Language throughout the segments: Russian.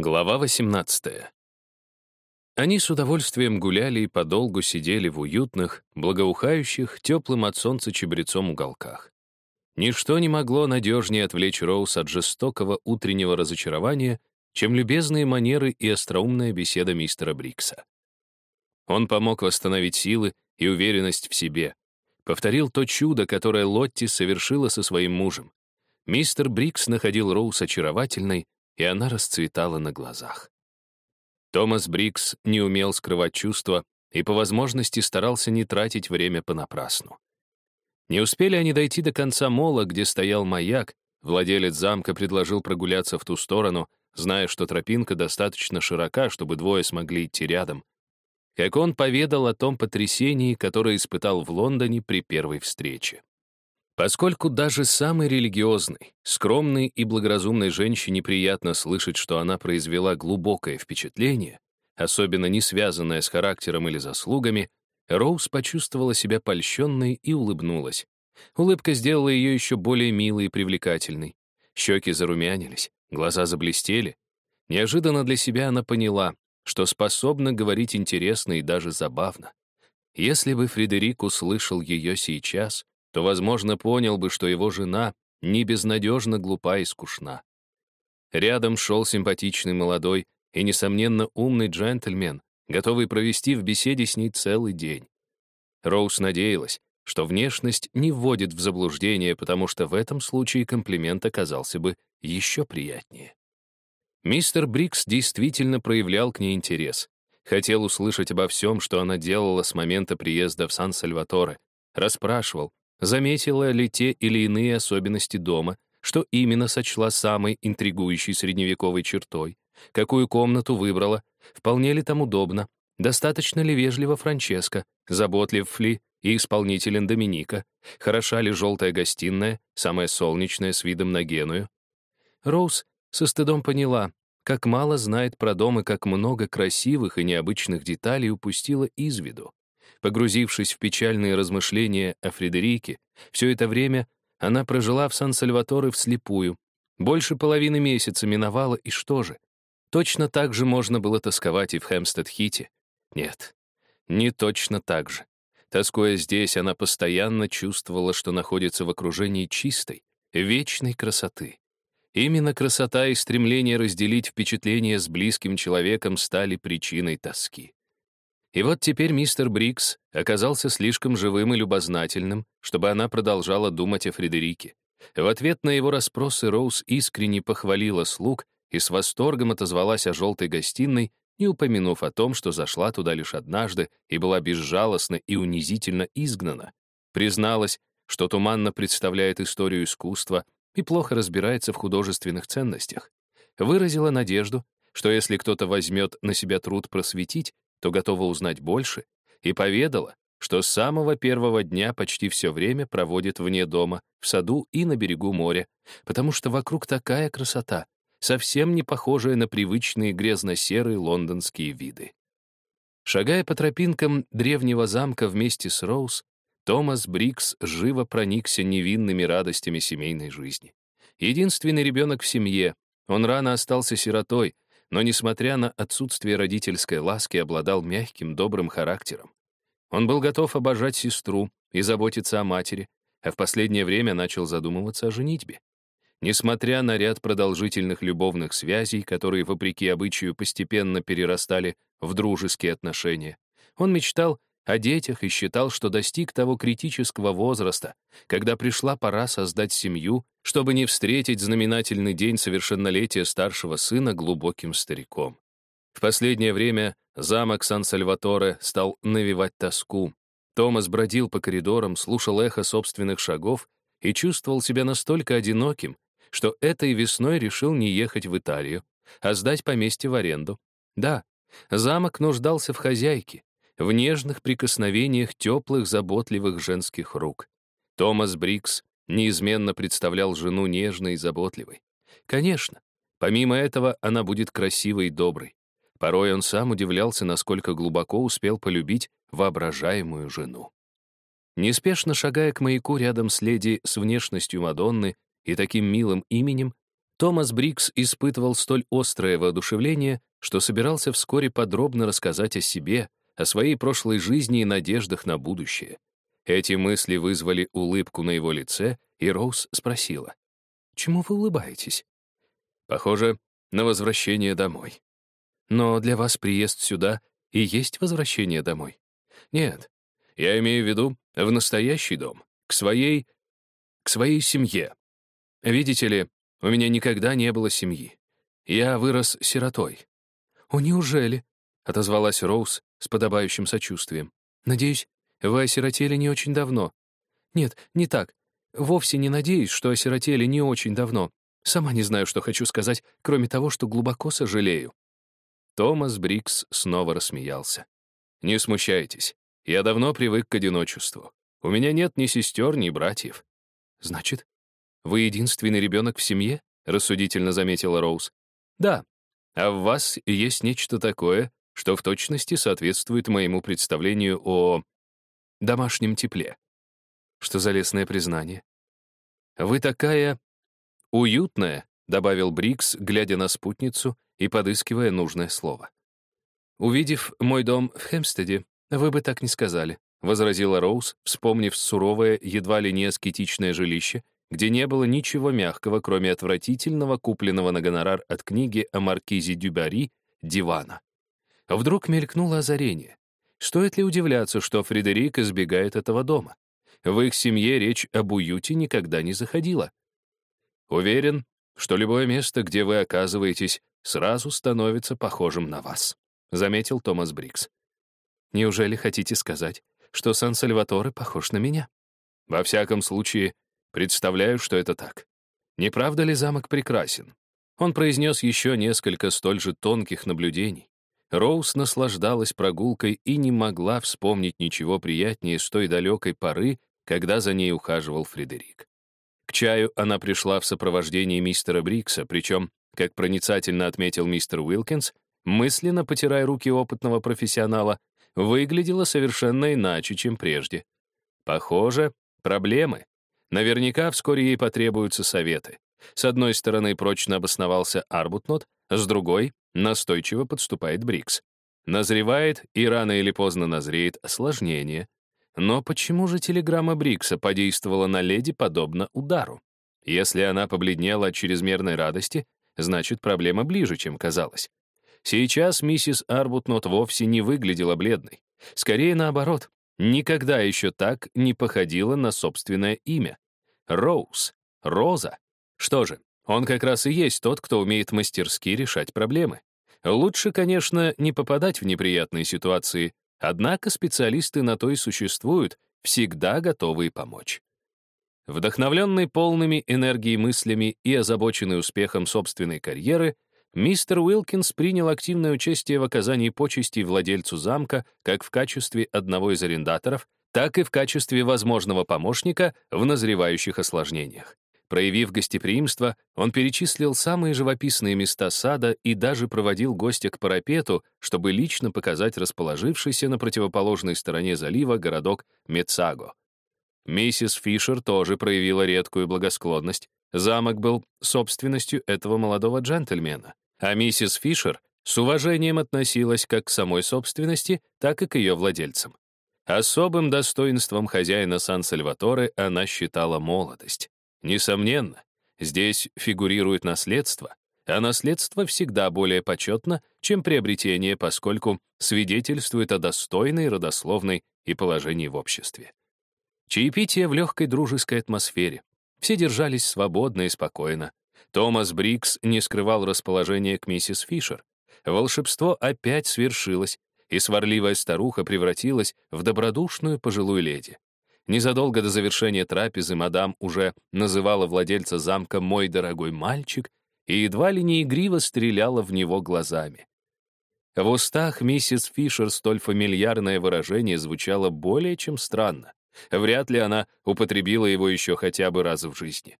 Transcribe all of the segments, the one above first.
Глава 18. Они с удовольствием гуляли и подолгу сидели в уютных, благоухающих, теплым от солнца чебрецом уголках. Ничто не могло надежнее отвлечь Роуз от жестокого утреннего разочарования, чем любезные манеры и остроумная беседа мистера Брикса. Он помог восстановить силы и уверенность в себе, повторил то чудо, которое Лотти совершила со своим мужем. Мистер Брикс находил Роуз очаровательной, и она расцветала на глазах. Томас Брикс не умел скрывать чувства и по возможности старался не тратить время понапрасну. Не успели они дойти до конца мола, где стоял маяк, владелец замка предложил прогуляться в ту сторону, зная, что тропинка достаточно широка, чтобы двое смогли идти рядом. Как он поведал о том потрясении, которое испытал в Лондоне при первой встрече. Поскольку даже самой религиозной, скромной и благоразумной женщине приятно слышать, что она произвела глубокое впечатление, особенно не связанное с характером или заслугами, Роуз почувствовала себя польщенной и улыбнулась. Улыбка сделала ее еще более милой и привлекательной. Щеки зарумянились, глаза заблестели. Неожиданно для себя она поняла, что способна говорить интересно и даже забавно. Если бы Фредерик услышал ее сейчас, то, возможно, понял бы, что его жена не безнадежно глупа и скучна. Рядом шел симпатичный молодой и, несомненно, умный джентльмен, готовый провести в беседе с ней целый день. Роуз надеялась, что внешность не вводит в заблуждение, потому что в этом случае комплимент оказался бы еще приятнее. Мистер Брикс действительно проявлял к ней интерес. Хотел услышать обо всем, что она делала с момента приезда в Сан-Сальваторе, расспрашивал, заметила ли те или иные особенности дома, что именно сочла самой интригующей средневековой чертой, какую комнату выбрала, вполне ли там удобно, достаточно ли вежливо Франческо, заботлив ли и исполнителен Доминика, хороша ли желтая гостиная, самая солнечная с видом на Геную. Роуз со стыдом поняла, как мало знает про дом и как много красивых и необычных деталей упустила из виду. Погрузившись в печальные размышления о Фредерике, все это время она прожила в Сан-Сальваторе вслепую. Больше половины месяца миновало, и что же? Точно так же можно было тосковать и в Хэмстед-Хите. Нет, не точно так же. Тоскуя здесь, она постоянно чувствовала, что находится в окружении чистой, вечной красоты. Именно красота и стремление разделить впечатления с близким человеком стали причиной тоски. И вот теперь мистер Брикс оказался слишком живым и любознательным, чтобы она продолжала думать о Фредерике. В ответ на его расспросы Роуз искренне похвалила слуг и с восторгом отозвалась о желтой гостиной, не упомянув о том, что зашла туда лишь однажды и была безжалостно и унизительно изгнана. Призналась, что туманно представляет историю искусства и плохо разбирается в художественных ценностях. Выразила надежду, что если кто-то возьмет на себя труд просветить, то готова узнать больше, и поведала, что с самого первого дня почти все время проводит вне дома, в саду и на берегу моря, потому что вокруг такая красота, совсем не похожая на привычные грязно-серые лондонские виды. Шагая по тропинкам древнего замка вместе с Роуз, Томас Брикс живо проникся невинными радостями семейной жизни. Единственный ребенок в семье, он рано остался сиротой, но, несмотря на отсутствие родительской ласки, обладал мягким, добрым характером. Он был готов обожать сестру и заботиться о матери, а в последнее время начал задумываться о женитьбе. Несмотря на ряд продолжительных любовных связей, которые, вопреки обычаю, постепенно перерастали в дружеские отношения, он мечтал о детях и считал, что достиг того критического возраста, когда пришла пора создать семью, чтобы не встретить знаменательный день совершеннолетия старшего сына глубоким стариком. В последнее время замок Сан-Сальваторе стал навевать тоску. Томас бродил по коридорам, слушал эхо собственных шагов и чувствовал себя настолько одиноким, что этой весной решил не ехать в Италию, а сдать поместье в аренду. Да, замок нуждался в хозяйке, в нежных прикосновениях теплых, заботливых женских рук. Томас Брикс неизменно представлял жену нежной и заботливой. Конечно, помимо этого она будет красивой и доброй. Порой он сам удивлялся, насколько глубоко успел полюбить воображаемую жену. Неспешно шагая к маяку рядом с леди с внешностью Мадонны и таким милым именем, Томас Брикс испытывал столь острое воодушевление, что собирался вскоре подробно рассказать о себе, о своей прошлой жизни и надеждах на будущее. Эти мысли вызвали улыбку на его лице, и Роуз спросила, «Чему вы улыбаетесь?» «Похоже на возвращение домой». «Но для вас приезд сюда и есть возвращение домой?» «Нет, я имею в виду в настоящий дом, к своей... к своей семье. Видите ли, у меня никогда не было семьи. Я вырос сиротой». «О, неужели?» — отозвалась Роуз с подобающим сочувствием. «Надеюсь, вы осиротели не очень давно». «Нет, не так. Вовсе не надеюсь, что осиротели не очень давно. Сама не знаю, что хочу сказать, кроме того, что глубоко сожалею». Томас Брикс снова рассмеялся. «Не смущайтесь. Я давно привык к одиночеству. У меня нет ни сестер, ни братьев». «Значит, вы единственный ребенок в семье?» — рассудительно заметила Роуз. «Да, а в вас есть нечто такое, что в точности соответствует моему представлению о домашнем тепле. Что за лесное признание? Вы такая уютная, добавил Брикс, глядя на спутницу и подыскивая нужное слово. Увидев мой дом в Хемстеде, вы бы так не сказали, возразила Роуз, вспомнив суровое, едва ли не аскетичное жилище, где не было ничего мягкого, кроме отвратительного, купленного на гонорар от книги о маркизе Дюбари, дивана. Вдруг мелькнуло озарение. Стоит ли удивляться, что Фредерик избегает этого дома? В их семье речь об уюте никогда не заходила. Уверен, что любое место, где вы оказываетесь, сразу становится похожим на вас», — заметил Томас Брикс. «Неужели хотите сказать, что Сан-Сальваторе похож на меня?» «Во всяком случае, представляю, что это так. Не правда ли замок прекрасен?» Он произнес еще несколько столь же тонких наблюдений. Роуз наслаждалась прогулкой и не могла вспомнить ничего приятнее с той далекой поры, когда за ней ухаживал Фредерик. К чаю она пришла в сопровождении мистера Брикса, причем, как проницательно отметил мистер Уилкинс, мысленно потирая руки опытного профессионала, выглядела совершенно иначе, чем прежде. Похоже, проблемы. Наверняка вскоре ей потребуются советы. С одной стороны прочно обосновался Арбутнот, с другой настойчиво подступает Брикс. Назревает и рано или поздно назреет осложнение. Но почему же телеграмма Брикса подействовала на леди подобно удару? Если она побледнела от чрезмерной радости, значит, проблема ближе, чем казалось. Сейчас миссис Арбутнот вовсе не выглядела бледной. Скорее наоборот, никогда еще так не походила на собственное имя. Роуз, Роза. Что же, он как раз и есть тот, кто умеет мастерски решать проблемы. Лучше, конечно, не попадать в неприятные ситуации, однако специалисты на то и существуют, всегда готовые помочь. Вдохновленный полными энергии мыслями и озабоченный успехом собственной карьеры, мистер Уилкинс принял активное участие в оказании почестей владельцу замка как в качестве одного из арендаторов, так и в качестве возможного помощника в назревающих осложнениях. Проявив гостеприимство, он перечислил самые живописные места сада и даже проводил гостя к парапету, чтобы лично показать расположившийся на противоположной стороне залива городок Мецаго. Миссис Фишер тоже проявила редкую благосклонность. Замок был собственностью этого молодого джентльмена, а миссис Фишер с уважением относилась как к самой собственности, так и к ее владельцам. Особым достоинством хозяина Сан-Сальваторе она считала молодость. Несомненно, здесь фигурирует наследство, а наследство всегда более почетно, чем приобретение, поскольку свидетельствует о достойной, родословной и положении в обществе. Чаепитие в легкой дружеской атмосфере. Все держались свободно и спокойно. Томас Брикс не скрывал расположения к миссис Фишер. Волшебство опять свершилось, и сварливая старуха превратилась в добродушную пожилую леди. Незадолго до завершения трапезы мадам уже называла владельца замка «мой дорогой мальчик» и едва ли не игриво стреляла в него глазами. В устах миссис Фишер столь фамильярное выражение звучало более чем странно. Вряд ли она употребила его еще хотя бы раз в жизни.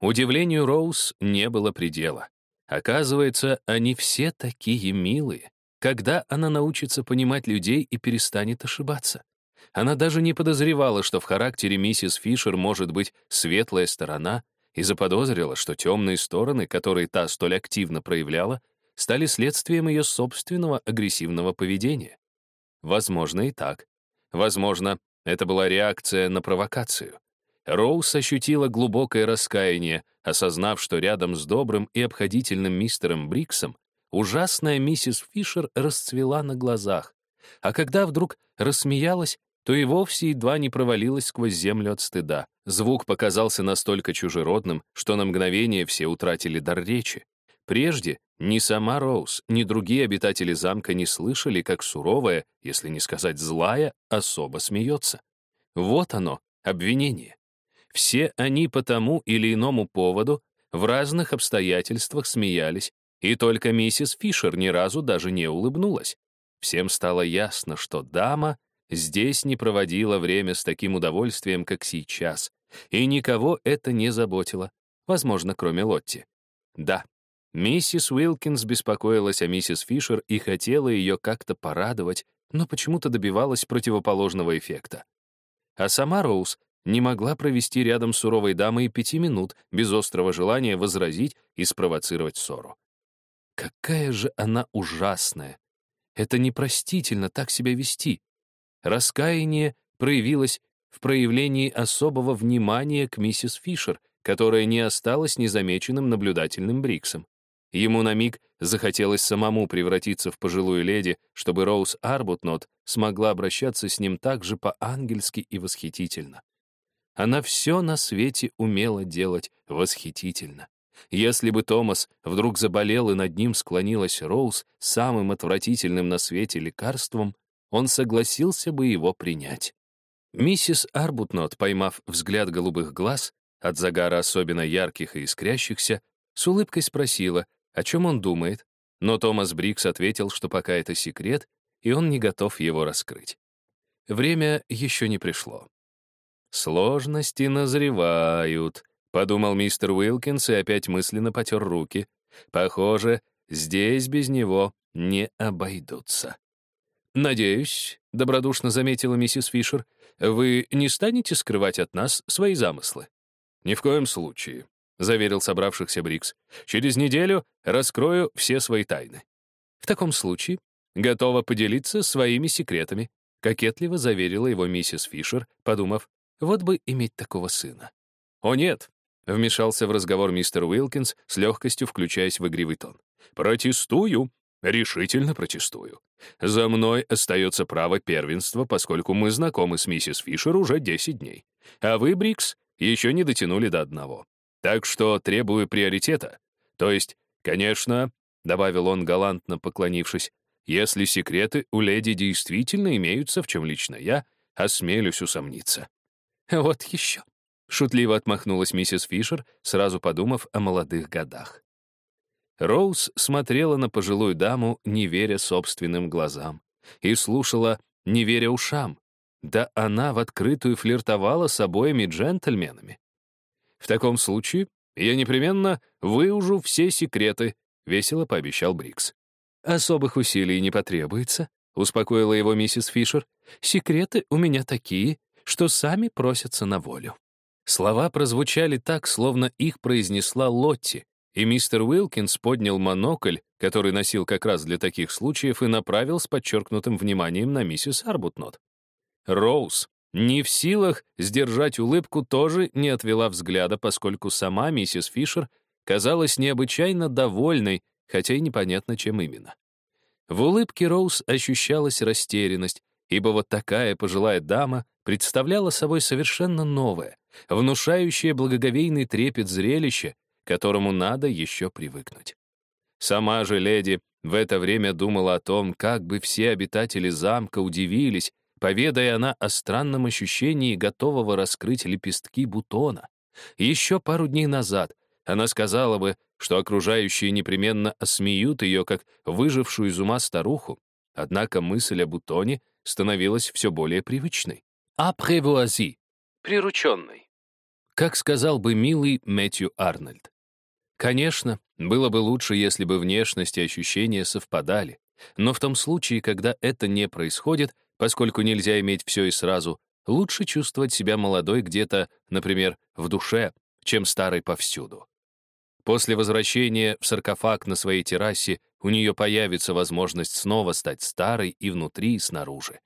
Удивлению Роуз не было предела. Оказывается, они все такие милые. Когда она научится понимать людей и перестанет ошибаться? Она даже не подозревала, что в характере миссис Фишер может быть светлая сторона, и заподозрила, что темные стороны, которые та столь активно проявляла, стали следствием ее собственного агрессивного поведения. Возможно, и так. Возможно, это была реакция на провокацию. Роуз ощутила глубокое раскаяние, осознав, что рядом с добрым и обходительным мистером Бриксом ужасная миссис Фишер расцвела на глазах, а когда вдруг рассмеялась, то и вовсе едва не провалилась сквозь землю от стыда. Звук показался настолько чужеродным, что на мгновение все утратили дар речи. Прежде ни сама Роуз, ни другие обитатели замка не слышали, как суровая, если не сказать злая, особо смеется. Вот оно, обвинение. Все они по тому или иному поводу в разных обстоятельствах смеялись, и только миссис Фишер ни разу даже не улыбнулась. Всем стало ясно, что дама здесь не проводила время с таким удовольствием, как сейчас, и никого это не заботило, возможно, кроме Лотти. Да, миссис Уилкинс беспокоилась о миссис Фишер и хотела ее как-то порадовать, но почему-то добивалась противоположного эффекта. А сама Роуз не могла провести рядом с суровой дамой пяти минут без острого желания возразить и спровоцировать ссору. Какая же она ужасная! Это непростительно так себя вести. Раскаяние проявилось в проявлении особого внимания к миссис Фишер, которая не осталась незамеченным наблюдательным Бриксом. Ему на миг захотелось самому превратиться в пожилую леди, чтобы Роуз Арбутнот смогла обращаться с ним так же по-ангельски и восхитительно. Она все на свете умела делать восхитительно. Если бы Томас вдруг заболел и над ним склонилась Роуз самым отвратительным на свете лекарством, он согласился бы его принять. Миссис Арбутнот, поймав взгляд голубых глаз, от загара особенно ярких и искрящихся, с улыбкой спросила, о чем он думает, но Томас Брикс ответил, что пока это секрет, и он не готов его раскрыть. Время еще не пришло. «Сложности назревают», — подумал мистер Уилкинс и опять мысленно потер руки. «Похоже, здесь без него не обойдутся». «Надеюсь», — добродушно заметила миссис Фишер, «вы не станете скрывать от нас свои замыслы?» «Ни в коем случае», — заверил собравшихся Брикс. «Через неделю раскрою все свои тайны». «В таком случае готова поделиться своими секретами», — кокетливо заверила его миссис Фишер, подумав, «вот бы иметь такого сына». «О нет», — вмешался в разговор мистер Уилкинс, с легкостью включаясь в игривый тон. «Протестую. Решительно протестую. За мной остается право первенства, поскольку мы знакомы с миссис Фишер уже 10 дней. А вы, Брикс, еще не дотянули до одного. Так что требую приоритета. То есть, конечно, — добавил он, галантно поклонившись, «если секреты у леди действительно имеются, в чем лично я, осмелюсь усомниться». «Вот еще», — шутливо отмахнулась миссис Фишер, сразу подумав о молодых годах. Роуз смотрела на пожилую даму, не веря собственным глазам, и слушала, не веря ушам. Да она в открытую флиртовала с обоими джентльменами. «В таком случае я непременно выужу все секреты», — весело пообещал Брикс. «Особых усилий не потребуется», — успокоила его миссис Фишер. «Секреты у меня такие, что сами просятся на волю». Слова прозвучали так, словно их произнесла Лотти, и мистер Уилкинс поднял монокль, который носил как раз для таких случаев, и направил с подчеркнутым вниманием на миссис Арбутнот. Роуз, не в силах сдержать улыбку, тоже не отвела взгляда, поскольку сама миссис Фишер казалась необычайно довольной, хотя и непонятно, чем именно. В улыбке Роуз ощущалась растерянность, ибо вот такая пожилая дама представляла собой совершенно новое, внушающее благоговейный трепет зрелище, которому надо еще привыкнуть. Сама же леди в это время думала о том, как бы все обитатели замка удивились, поведая она о странном ощущении готового раскрыть лепестки бутона. Еще пару дней назад она сказала бы, что окружающие непременно осмеют ее, как выжившую из ума старуху, однако мысль о бутоне становилась все более привычной. «Апревуази» — прирученный. Как сказал бы милый Мэтью Арнольд. Конечно, было бы лучше, если бы внешность и ощущения совпадали, но в том случае, когда это не происходит, поскольку нельзя иметь все и сразу, лучше чувствовать себя молодой где-то, например, в душе, чем старой повсюду. После возвращения в саркофаг на своей террасе у нее появится возможность снова стать старой и внутри, и снаружи.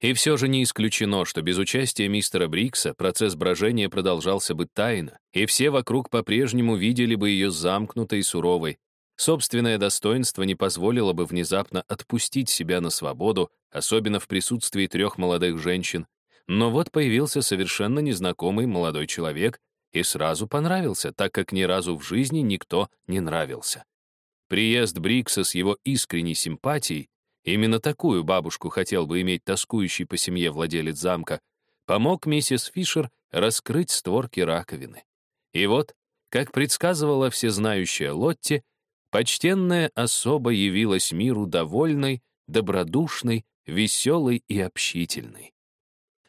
И все же не исключено, что без участия мистера Брикса процесс брожения продолжался бы тайно, и все вокруг по-прежнему видели бы ее замкнутой и суровой. Собственное достоинство не позволило бы внезапно отпустить себя на свободу, особенно в присутствии трех молодых женщин. Но вот появился совершенно незнакомый молодой человек, и сразу понравился, так как ни разу в жизни никто не нравился. Приезд Брикса с его искренней симпатией, именно такую бабушку хотел бы иметь тоскующий по семье владелец замка, помог миссис Фишер раскрыть створки раковины. И вот, как предсказывала всезнающая Лотти, почтенная особа явилась миру довольной, добродушной, веселой и общительной.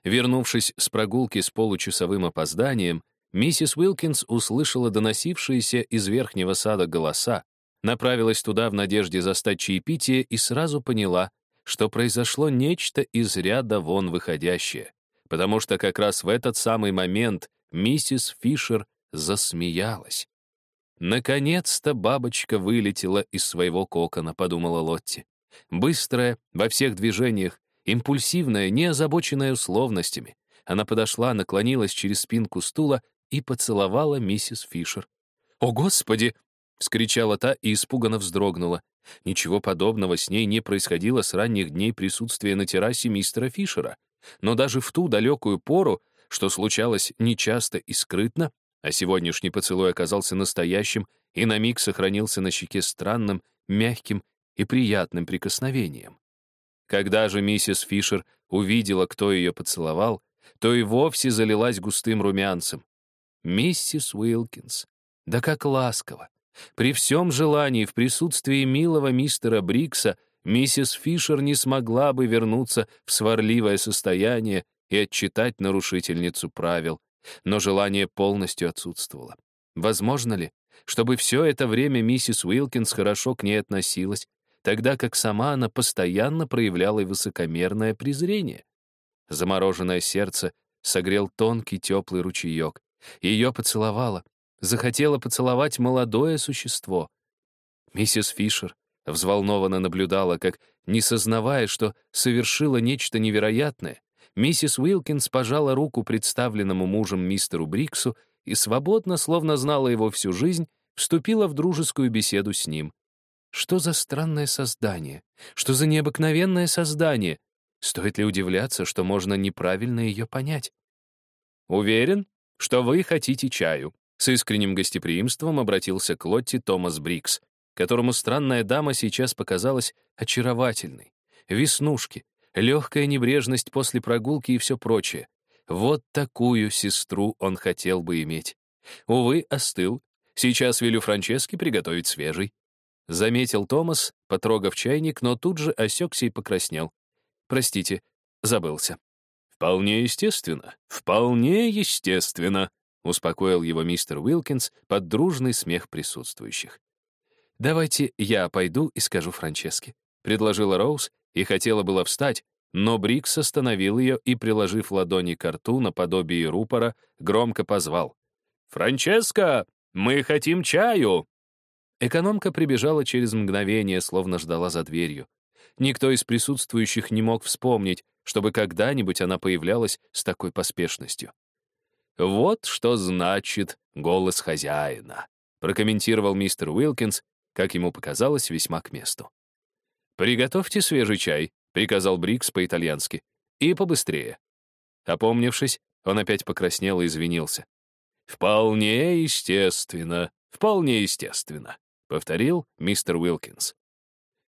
Вернувшись с прогулки с получасовым опозданием, Миссис Уилкинс услышала доносившиеся из верхнего сада голоса, направилась туда в надежде застать чаепитие и сразу поняла, что произошло нечто из ряда вон выходящее, потому что как раз в этот самый момент миссис Фишер засмеялась. «Наконец-то бабочка вылетела из своего кокона», — подумала Лотти. Быстрая, во всех движениях, импульсивная, не озабоченная условностями. Она подошла, наклонилась через спинку стула и поцеловала миссис Фишер. «О, Господи!» — вскричала та и испуганно вздрогнула. Ничего подобного с ней не происходило с ранних дней присутствия на террасе мистера Фишера. Но даже в ту далекую пору, что случалось нечасто и скрытно, а сегодняшний поцелуй оказался настоящим и на миг сохранился на щеке странным, мягким и приятным прикосновением. Когда же миссис Фишер увидела, кто ее поцеловал, то и вовсе залилась густым румянцем. Миссис Уилкинс. Да как ласково. При всем желании в присутствии милого мистера Брикса миссис Фишер не смогла бы вернуться в сварливое состояние и отчитать нарушительницу правил, но желание полностью отсутствовало. Возможно ли, чтобы все это время миссис Уилкинс хорошо к ней относилась, тогда как сама она постоянно проявляла высокомерное презрение? Замороженное сердце согрел тонкий теплый ручеек. Ее поцеловала, захотела поцеловать молодое существо. Миссис Фишер взволнованно наблюдала, как, не сознавая, что совершила нечто невероятное, миссис Уилкинс пожала руку представленному мужем мистеру Бриксу и свободно, словно знала его всю жизнь, вступила в дружескую беседу с ним. Что за странное создание? Что за необыкновенное создание? Стоит ли удивляться, что можно неправильно ее понять? Уверен, что вы хотите чаю». С искренним гостеприимством обратился к Лотти Томас Брикс, которому странная дама сейчас показалась очаровательной. Веснушки, легкая небрежность после прогулки и все прочее. Вот такую сестру он хотел бы иметь. Увы, остыл. Сейчас велю Франческе приготовить свежий. Заметил Томас, потрогав чайник, но тут же осекся и покраснел. Простите, забылся. «Вполне естественно, вполне естественно», — успокоил его мистер Уилкинс под дружный смех присутствующих. «Давайте я пойду и скажу Франческе», — предложила Роуз и хотела было встать, но Брикс остановил ее и, приложив ладони к рту наподобие рупора, громко позвал. «Франческа, мы хотим чаю!» Экономка прибежала через мгновение, словно ждала за дверью. Никто из присутствующих не мог вспомнить, чтобы когда-нибудь она появлялась с такой поспешностью. «Вот что значит голос хозяина», прокомментировал мистер Уилкинс, как ему показалось, весьма к месту. «Приготовьте свежий чай», — приказал Брикс по-итальянски. «И побыстрее». Опомнившись, он опять покраснел и извинился. «Вполне естественно, вполне естественно», — повторил мистер Уилкинс.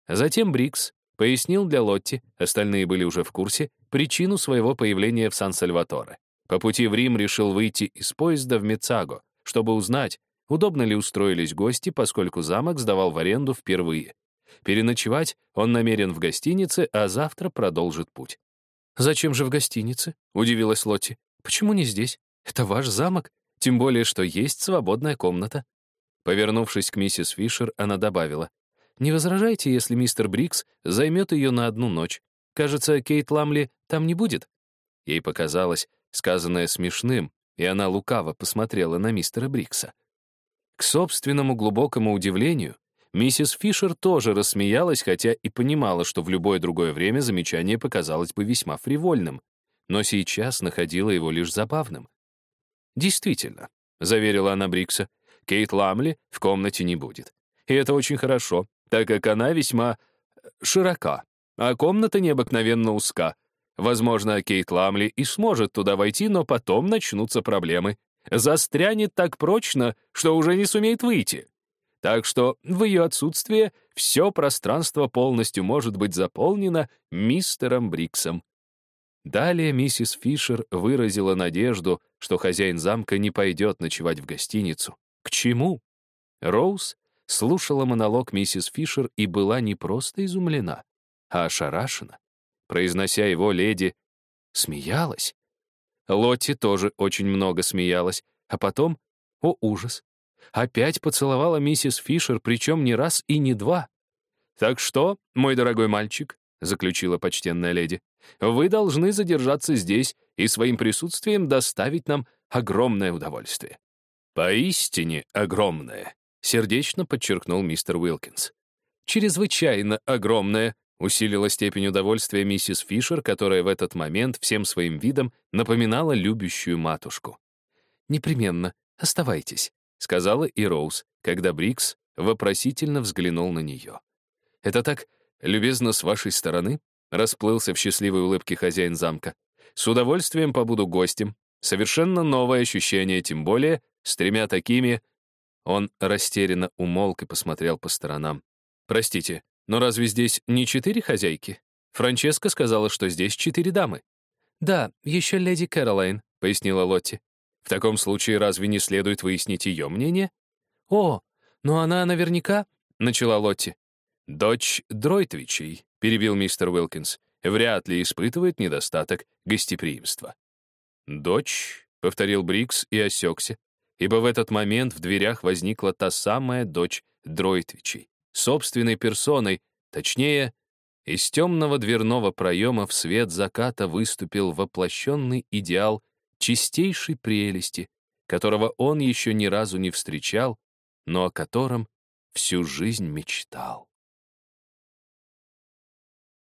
Затем Брикс Пояснил для Лотти, остальные были уже в курсе, причину своего появления в Сан-Сальваторе. По пути в Рим решил выйти из поезда в Мецаго, чтобы узнать, удобно ли устроились гости, поскольку замок сдавал в аренду впервые. Переночевать он намерен в гостинице, а завтра продолжит путь. «Зачем же в гостинице?» — удивилась Лотти. «Почему не здесь? Это ваш замок, тем более, что есть свободная комната». Повернувшись к миссис Фишер, она добавила, не возражайте, если мистер Брикс займет ее на одну ночь. Кажется, Кейт Ламли там не будет». Ей показалось сказанное смешным, и она лукаво посмотрела на мистера Брикса. К собственному глубокому удивлению, миссис Фишер тоже рассмеялась, хотя и понимала, что в любое другое время замечание показалось бы весьма фривольным, но сейчас находила его лишь забавным. «Действительно», — заверила она Брикса, «Кейт Ламли в комнате не будет. И это очень хорошо, так как она весьма э, широка, а комната необыкновенно узка. Возможно, Кейт Ламли и сможет туда войти, но потом начнутся проблемы. Застрянет так прочно, что уже не сумеет выйти. Так что в ее отсутствие все пространство полностью может быть заполнено мистером Бриксом. Далее миссис Фишер выразила надежду, что хозяин замка не пойдет ночевать в гостиницу. К чему? Роуз слушала монолог миссис Фишер и была не просто изумлена, а ошарашена. Произнося его, леди смеялась. Лотти тоже очень много смеялась, а потом, о ужас, опять поцеловала миссис Фишер, причем не раз и не два. «Так что, мой дорогой мальчик», — заключила почтенная леди, «вы должны задержаться здесь и своим присутствием доставить нам огромное удовольствие». «Поистине огромное», — сердечно подчеркнул мистер Уилкинс. «Чрезвычайно огромное», — усилила степень удовольствия миссис Фишер, которая в этот момент всем своим видом напоминала любящую матушку. «Непременно, оставайтесь», — сказала и Роуз, когда Брикс вопросительно взглянул на нее. «Это так любезно с вашей стороны?» — расплылся в счастливой улыбке хозяин замка. «С удовольствием побуду гостем. Совершенно новое ощущение, тем более, с тремя такими...» Он растерянно умолк и посмотрел по сторонам. «Простите, но разве здесь не четыре хозяйки? Франческа сказала, что здесь четыре дамы». «Да, еще леди Кэролайн», — пояснила Лотти. «В таком случае разве не следует выяснить ее мнение?» «О, но она наверняка...» — начала Лотти. «Дочь Дройтвичей», — перебил мистер Уилкинс, «вряд ли испытывает недостаток гостеприимства». «Дочь», — повторил Брикс и осекся, ибо в этот момент в дверях возникла та самая дочь Дройтвичей, собственной персоной, точнее, из темного дверного проема в свет заката выступил воплощенный идеал чистейшей прелести, которого он еще ни разу не встречал, но о котором всю жизнь мечтал.